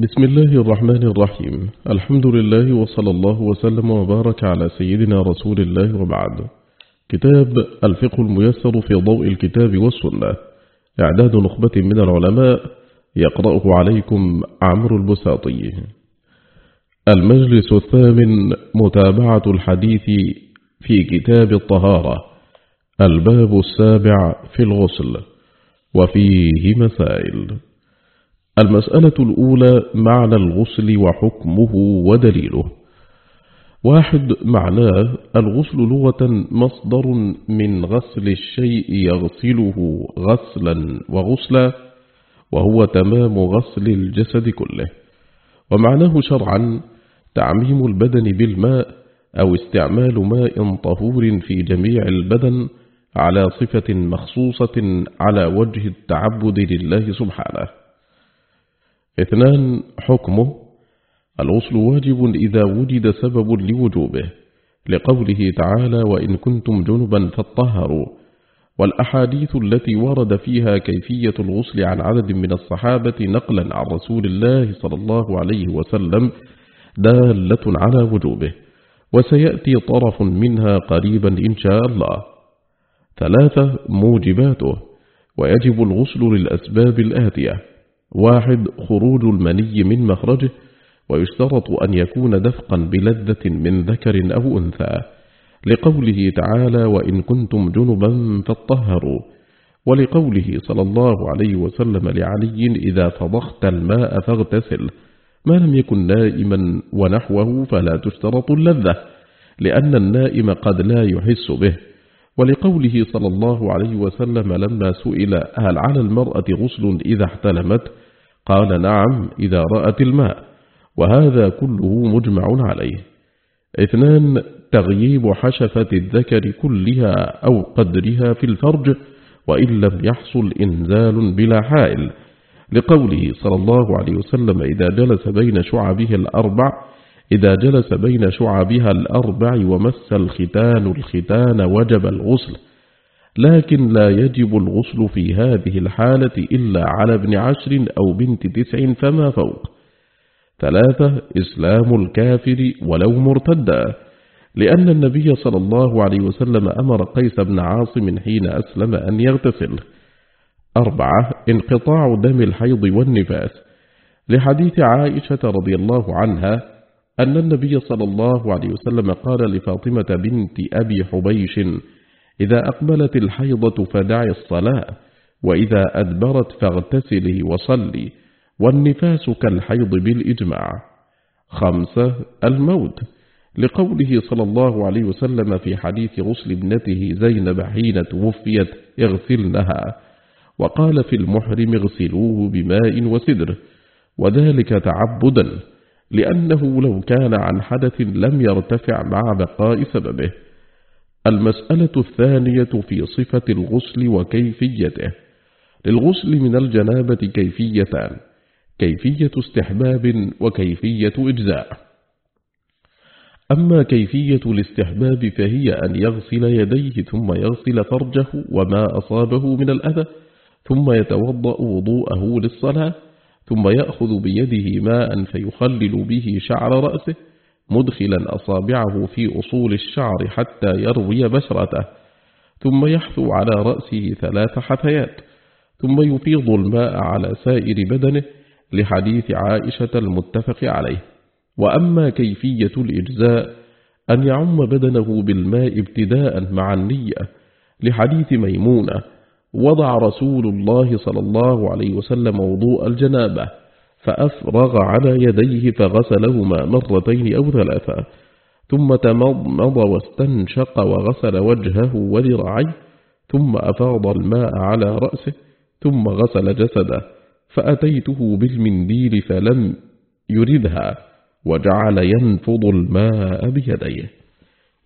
بسم الله الرحمن الرحيم. الحمد لله وصلى الله وسلم وبارك على سيدنا رسول الله وبعد. كتاب الفقه الميسر في ضوء الكتاب والسنة. إعداد نخبة من العلماء. يقرأه عليكم عمرو البساطي. المجلس الثامن متابعة الحديث في كتاب الطهارة. الباب السابع في الغسل. وفيه مسائل. المسألة الأولى معنى الغسل وحكمه ودليله. واحد معناه الغسل لغة مصدر من غسل الشيء يغسله غسلا وغسلا وهو تمام غسل الجسد كله. ومعناه شرعا تعميم البدن بالماء أو استعمال ماء طهور في جميع البدن على صفة مخصوصة على وجه التعبد لله سبحانه. اثنان حكمه الغسل واجب إذا وجد سبب لوجوبه لقوله تعالى وإن كنتم جنبا فاطهروا والأحاديث التي ورد فيها كيفية الغسل عن عدد من الصحابة نقلا عن رسول الله صلى الله عليه وسلم دالة على وجوبه وسيأتي طرف منها قريبا إن شاء الله. ثلاثة موجباته ويجب الغسل للأسباب الآتية. واحد خروج المني من مخرجه ويشترط أن يكون دفقا بلذة من ذكر أو أنثى. لقوله تعالى وإن كنتم جنبا فاطهروا ولقوله صلى الله عليه وسلم لعلي إذا فضخت الماء فاغتسل ما لم يكن نائما ونحوه فلا تشترط اللذة لأن النائم قد لا يحس به. ولقوله صلى الله عليه وسلم لما سئل هل على المرأة غسل إذا احتلمت؟ قال نعم إذا رأت الماء وهذا كله مجمع عليه. اثنان تغييب حشفة الذكر كلها أو قدرها في الفرج وإن لم يحصل إنزال بلا حائل. لقوله صلى الله عليه وسلم إذا جلس بين شعبه الأربع إذا جلس بين شعبها الأربع ومس الختان الختان وجب الغسل لكن لا يجب الغسل في هذه الحالة إلا على ابن عشر أو بنت تسع فما فوق. ثلاثة إسلام الكافر ولو مرتدا لأن النبي صلى الله عليه وسلم أمر قيس بن عاصم حين أسلم أن يغتسل. أربعة انقطاع دم الحيض والنفاس. لحديث عائشة رضي الله عنها أن النبي صلى الله عليه وسلم قال لفاطمة بنت أبي حبيش إذا أقبلت الحيضة فدعي الصلاة وإذا أدبرت فاغتسلي وصلي والنفاس كالحيض بالإجماع. خمسة الموت. لقوله صلى الله عليه وسلم في حديث غسل ابنته زينب حين توفيت اغسلنها. وقال في المحرم اغسلوه بماء وسدر. وذلك تعبدا. لأنه لو كان عن حدث لم يرتفع مع بقاء سببه. المسألة الثانية في صفة الغسل وكيفيته. للغسل من الجنابة كيفيتان. كيفية استحباب وكيفية إجزاء. أما كيفية الاستحباب فهي أن يغسل يديه ثم يغسل فرجه وما أصابه من الأذى ثم يتوضأ وضوءه للصلاة ثم يأخذ بيده ماء فيخلل به شعر رأسه مدخلا أصابعه في أصول الشعر حتى يروي بشرته ثم يحثو على رأسه ثلاث حثيات ثم يفيض الماء على سائر بدنه لحديث عائشة المتفق عليه. وأما كيفية الإجزاء أن يعم بدنه بالماء ابتداء مع النية لحديث ميمونة وضع رسول الله صلى الله عليه وسلم وضوء الجنابة فأفرغ على يديه فغسلهما مرتين أو ثلاثة ثم تمضمض واستنشق وغسل وجهه وذراعيه ثم أفاض الماء على رأسه ثم غسل جسده فأتيته بالمنديل فلم يردها وجعل ينفض الماء بيديه.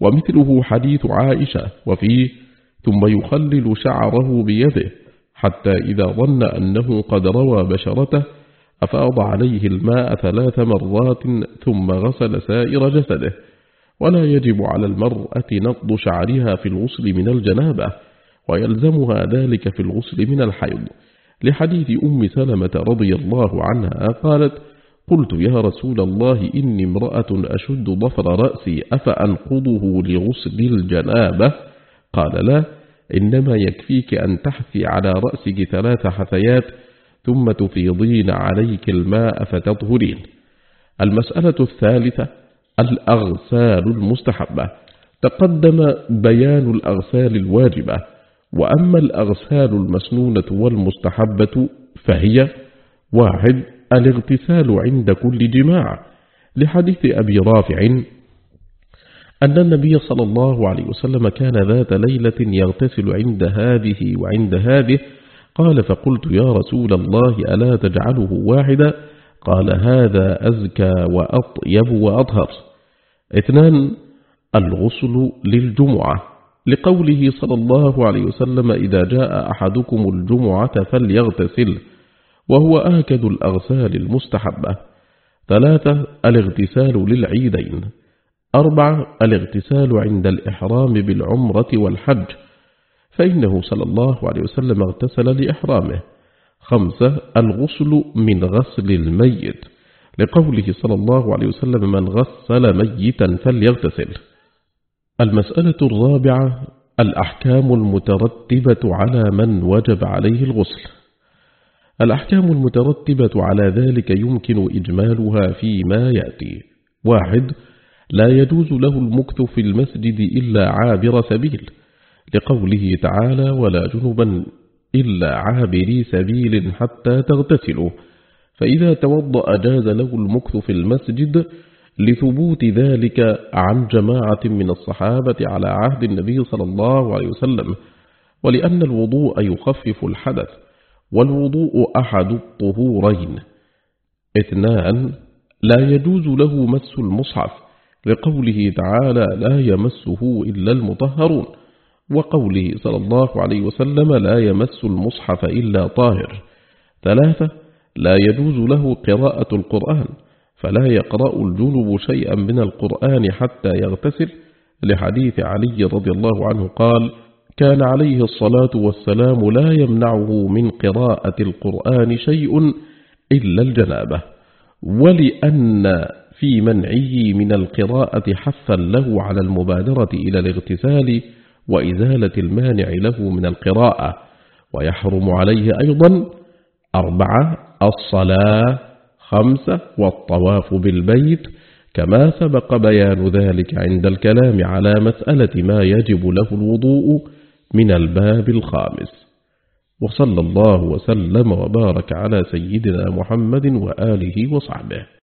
ومثله حديث عائشة وفيه ثم يخلل شعره بيده حتى إذا ظن أنه قد روى بشرته أفاض عليه الماء ثلاث مرات ثم غسل سائر جسده. ولا يجب على المرأة نقض شعرها في الغسل من الجنابة ويلزمها ذلك في الغسل من الحيض. لحديث أم سلمة رضي الله عنها قالت قلت يا رسول الله إني امرأة أشد ضفر رأسي أفأنقضه لغسل الجنابة؟ قال لا إنما يكفيك أن تحثي على رأسك ثلاث حثيات ثم تفيضين عليك الماء فتطهرين. المسألة الثالثة الأغسال المستحبة. تقدم بيان الأغسال الواجبة وأما الأغسال المسنونة والمستحبة فهي واحد الاغتسال عند كل جماع. لحديث أبي رافع أن النبي صلى الله عليه وسلم كان ذات ليلة يغتسل عند هذه وعند هذه. قال فقلت يا رسول الله ألا تجعله واحدا؟ قال هذا أزكى وأطيب وأطهر. اثنان الغسل للجمعة. لقوله صلى الله عليه وسلم إذا جاء أحدكم الجمعة فليغتسل وهو آكد الأغسال المستحبة. ثلاثة الاغتسال للعيدين. أربعة الاغتسال عند الإحرام بالعمرة والحج فإنه صلى الله عليه وسلم اغتسل لإحرامه. خمسة الغسل من غسل الميت لقوله صلى الله عليه وسلم من غسل ميتا فليغتسل. المسألة الرابعة الأحكام المترتبة على من وجب عليه الغسل. الأحكام المترتبة على ذلك يمكن إجمالها فيما يأتي. واحد لا يجوز له المكث في المسجد إلا عابر سبيل لقوله تعالى ولا جنبا إلا عابري سبيل حتى تغتسلوا فإذا توضأ جاز له المكث في المسجد لثبوت ذلك عن جماعة من الصحابة على عهد النبي صلى الله عليه وسلم ولأن الوضوء يخفف الحدث والوضوء أحد الطهورين. اثنان لا يجوز له مس المصحف. لقوله تعالى لا يمسه إلا المطهرون وقوله صلى الله عليه وسلم لا يمس المصحف إلا طاهر. ثلاثة لا يجوز له قراءة القرآن فلا يقرأ الجنب شيئا من القرآن حتى يغتسل. لحديث علي رضي الله عنه قال كان عليه الصلاة والسلام لا يمنعه من قراءة القرآن شيء إلا الجنابة. ولأن في منعه من القراءة حثا له على المبادرة إلى الاغتسال وإزالة المانع له من القراءة ويحرم عليه أيضا أربعة الصلاة خمسة والطواف بالبيت كما سبق بيان ذلك عند الكلام على مسألة ما يجب له الوضوء من الباب الخامس. وصلى الله وسلم وبارك على سيدنا محمد وآله وصحبه.